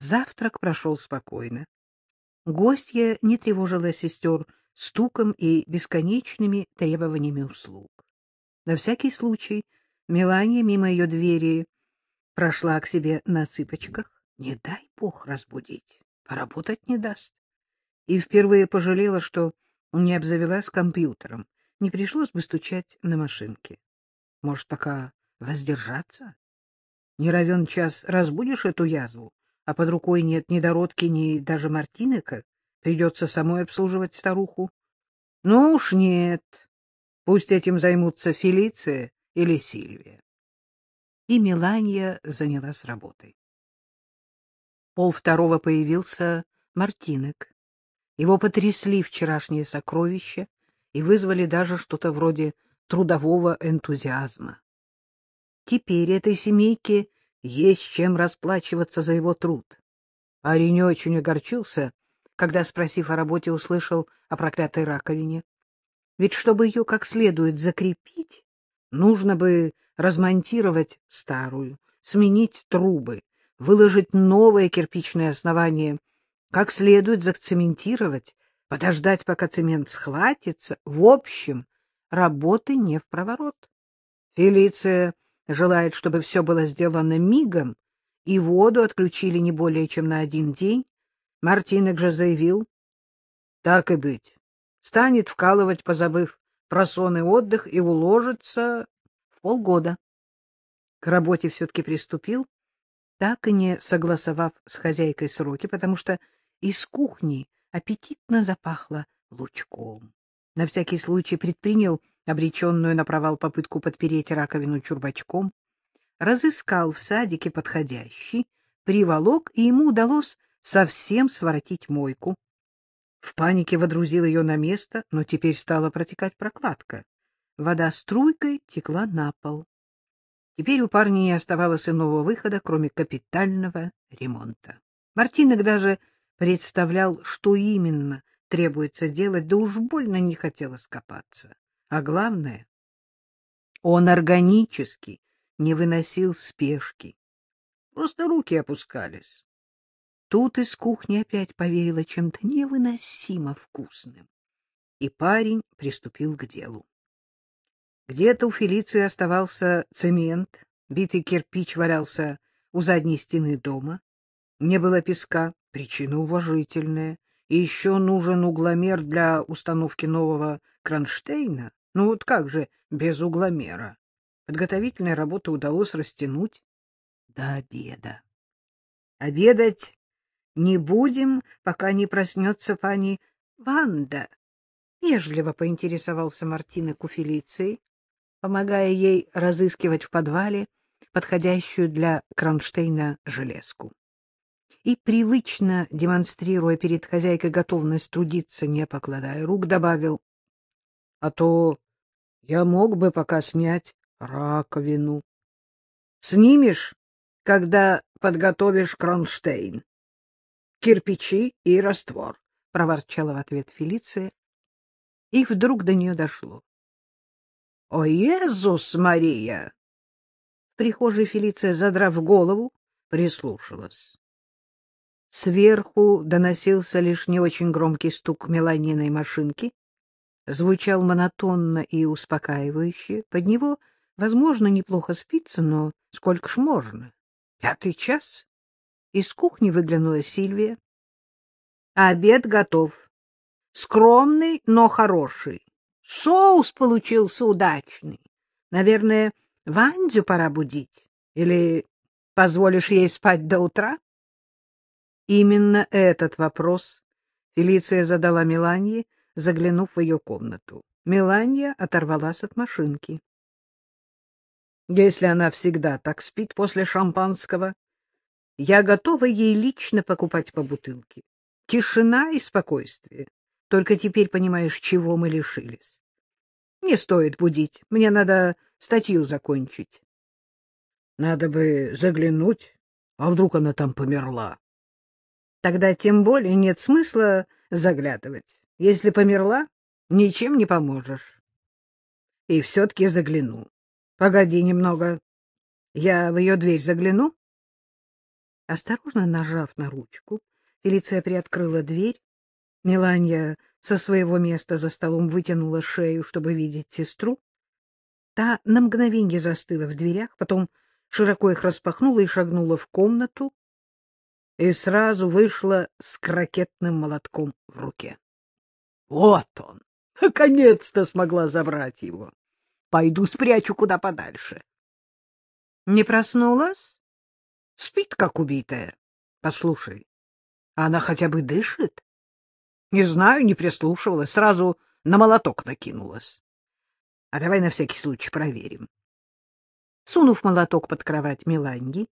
Завтрак прошел спокойно. Гостья не тревожила сестер стуком и бесконечными требованиями услуг. На всякий случай Мелания мимо ее двери прошла к себе на цыпочках. Не дай бог разбудить, поработать не даст. И впервые пожалела, что не обзавелась компьютером. Не пришлось бы стучать на машинке. Может, пока воздержаться? Не равен час разбудишь эту язву, а под рукой нет ни Дородки, ни даже Мартинека, придется самой обслуживать старуху. Ну уж нет, пусть этим займутся Фелиция или Сильвия. И Меланья занялась работой. Пол второго появился Мартинек. Его потрясли вчерашние сокровища и вызвали даже что-то вроде трудового энтузиазма. Теперь этой семейке есть чем расплачиваться за его труд. Парень не очень огорчился, когда, спросив о работе, услышал о проклятой раковине. Ведь чтобы ее как следует закрепить, нужно бы размонтировать старую, сменить трубы, выложить новое кирпичное основание, как следует зацементировать, подождать, пока цемент схватится. В общем, работы не в проворот. Фелиция желает, чтобы все было сделано мигом, и воду отключили не более чем на один день. Мартинек же заявил, так и быть, станет вкалывать, позабыв про сон и отдых, и уложится в полгода. К работе все-таки приступил, так и не согласовав с хозяйкой сроки, потому что из кухни аппетитно запахло лучком. На всякий случай предпринял обреченную на провал попытку подпереть раковину чурбачком, разыскал в садике подходящий, приволок, и ему удалось совсем своротить мойку. В панике водрузил ее на место, но теперь стала протекать прокладка. Вода струйкой текла на пол. Теперь у парня не оставалось иного выхода, кроме капитального ремонта. Мартинок даже представлял, что именно требуется делать, да уж больно не хотелось копаться. А главное, он органически не выносил спешки. Просто руки опускались. Тут из кухни опять повеяло чем-то невыносимо вкусным. И парень приступил к делу. Где-то у Фелиции оставался цемент, битый кирпич валялся у задней стены дома. Не было песка, причина уважительная. И еще нужен угломер для установки нового кронштейна. Ну вот как же без угломера? Подготовительные работы удалось растянуть до обеда. Обедать не будем, пока не проснется пани Ванда. Вежливо поинтересовался Мартина Куфелицией, помогая ей разыскивать в подвале подходящую для кронштейна железку. И, привычно демонстрируя перед хозяйкой готовность трудиться, не покладая рук, добавил, — А то я мог бы пока снять раковину. — Снимешь, когда подготовишь кронштейн? кирпичи и раствор, — проворчала в ответ Фелиция. И вдруг до нее дошло. — О, Иисус Мария! В прихожей Фелиция, задрав голову, прислушалась. Сверху доносился лишь не очень громкий стук меланиной машинки, звучал монотонно и успокаивающе. Под него, возможно, неплохо спится, но сколько ж можно? Пятый час? Из кухни выглянула Сильвия. Обед готов. Скромный, но хороший. Соус получился удачный. Наверное, Вандю пора будить. Или позволишь ей спать до утра? Именно этот вопрос Фелиция задала Меланье, заглянув в ее комнату. Меланья оторвалась от машинки. Если она всегда так спит после шампанского, я готова ей лично покупать по бутылке. Тишина и спокойствие. Только теперь понимаешь, чего мы лишились. Не стоит будить. Мне надо статью закончить. Надо бы заглянуть. А вдруг она там померла? Тогда тем более нет смысла заглядывать. Если померла, ничем не поможешь. И все-таки загляну. Погоди немного. Я в ее дверь загляну. Осторожно нажав на ручку, Фелиция приоткрыла дверь. Меланья со своего места за столом вытянула шею, чтобы видеть сестру. Та на мгновенье застыла в дверях, потом широко их распахнула и шагнула в комнату, и сразу вышла с крокетным молотком в руке. Вот он! Наконец-то смогла забрать его. Пойду спрячу куда подальше. Не проснулась? Спит, как убитая. Послушай, она хотя бы дышит? Не знаю, не прислушивалась, сразу на молоток накинулась. А давай на всякий случай проверим. Сунув молоток под кровать Меланьи,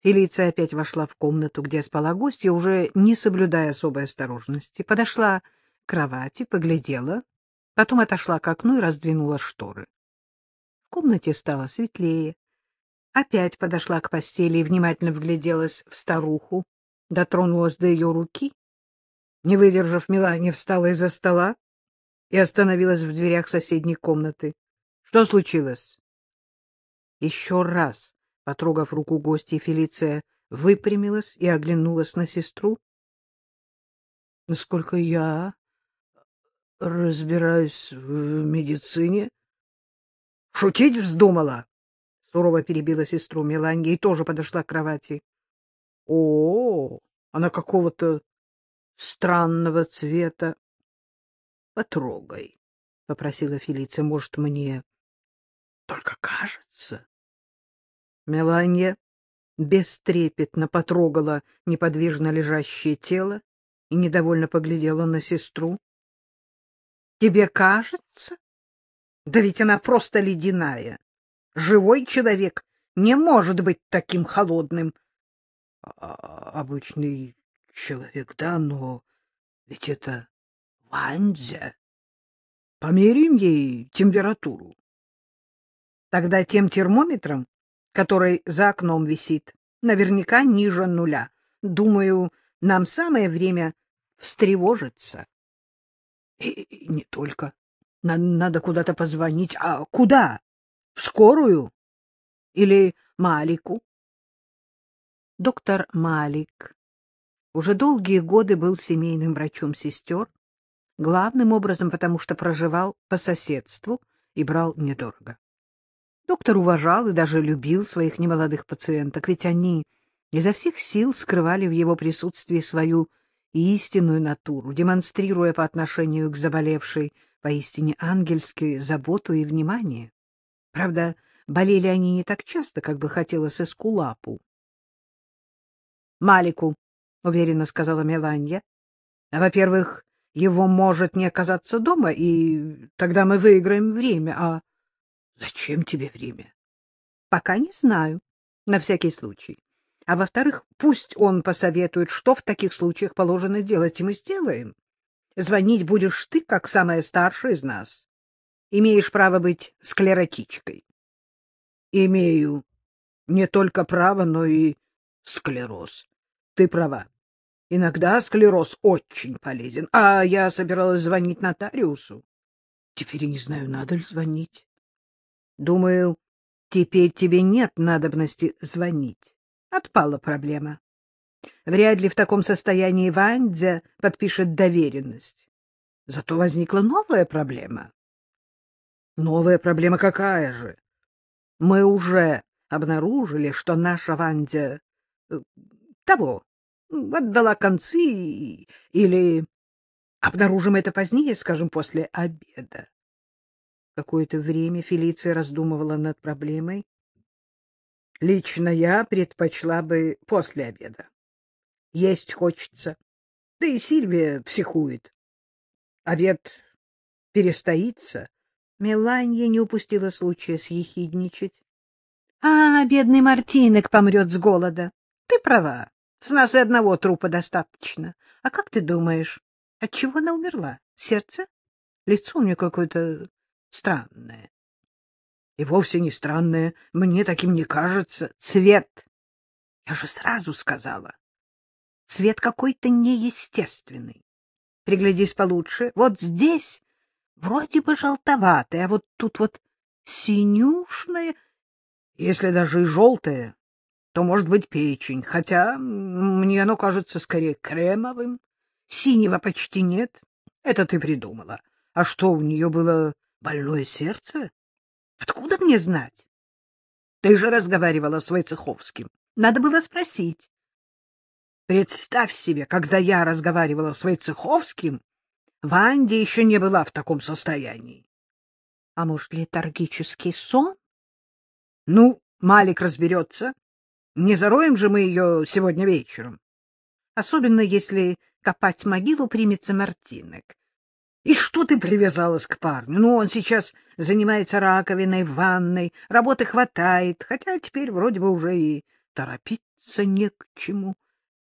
Фелиция опять вошла в комнату, где спала гостья, уже не соблюдая особой осторожности. Подошла кровати, поглядела, потом отошла к окну и раздвинула шторы. В комнате стало светлее. Опять подошла к постели и внимательно вгляделась в старуху, дотронулась до ее руки. Не выдержав, Мелания встала из-за стола и остановилась в дверях соседней комнаты. — Что случилось? Еще раз, потрогав руку гостей, Фелиция выпрямилась и оглянулась на сестру. — Насколько я разбираюсь в медицине... — Шутить вздумала? — сурово перебила сестру Меланья и тоже подошла к кровати. — О, она какого-то странного цвета. — Потрогай, — попросила Фелиция. — Может, мне только кажется? Меланья бестрепетно потрогала неподвижно лежащее тело и недовольно поглядела на сестру. — Тебе кажется? Да ведь она просто ледяная. Живой человек не может быть таким холодным. А, — Обычный человек, да, но ведь это Ванзя. Померим ей температуру. Тогда тем термометром, который за окном висит, наверняка ниже нуля. Думаю, нам самое время встревожиться. И, не только. Надо, надо куда-то позвонить. А куда? В скорую? Или Малику? Доктор Малик уже долгие годы был семейным врачом сестер, главным образом потому, что проживал по соседству и брал недорого. Доктор уважал и даже любил своих немолодых пациенток, ведь они изо всех сил скрывали в его присутствии свою истинную натуру, демонстрируя по отношению к заболевшей поистине ангельски заботу и внимание. Правда, болели они не так часто, как бы хотелось Эскулапу. — Малику, — уверенно сказала Меланья. — Во-первых, его может не оказаться дома, и тогда мы выиграем время. А зачем тебе время? — Пока не знаю, на всякий случай. А во-вторых, пусть он посоветует, что в таких случаях положено делать, и мы сделаем. Звонить будешь ты, как самая старшая из нас. Имеешь право быть склеротичкой. — Имею не только право, но и склероз. Ты права. Иногда склероз очень полезен. А я собиралась звонить нотариусу. Теперь не знаю, надо ли звонить. Думаю, теперь тебе нет надобности звонить. Отпала проблема. Вряд ли в таком состоянии Вандзя подпишет доверенность. Зато возникла новая проблема. Новая проблема какая же? Мы уже обнаружили, что наша Вандя э, того отдала концы или обнаружим это позднее, скажем, после обеда. Какое-то время Фелиция раздумывала над проблемой. Лично я предпочла бы после обеда. Есть хочется. Да и Сильвия психует. Обед перестоится. Меланья не упустила случая съехидничать. — А, бедный Мартинок помрет с голода. Ты права. С нас и одного трупа достаточно. А как ты думаешь, от чего она умерла? Сердце? Лицо у нее какое-то странное. И вовсе не странное, мне таким не кажется. Цвет. Я же сразу сказала. Цвет какой-то неестественный. Приглядись получше. Вот здесь вроде бы желтоватый, а вот тут вот синюшное. Если даже и желтое, то может быть печень, хотя мне оно кажется скорее кремовым. Синего почти нет. Это ты придумала. А что, у нее было больное сердце? Откуда мне знать? Ты же разговаривала с Войцеховским. Надо было спросить. Представь себе, когда я разговаривала с Войцеховским, Ванди еще не была в таком состоянии. А может, летаргический сон? Ну, Малик разберется. Не зароем же мы ее сегодня вечером. Особенно, если копать могилу примется Мартинек. И что ты привязалась к парню? Ну, он сейчас занимается раковиной ванной, работы хватает, хотя теперь вроде бы уже и торопиться не к чему.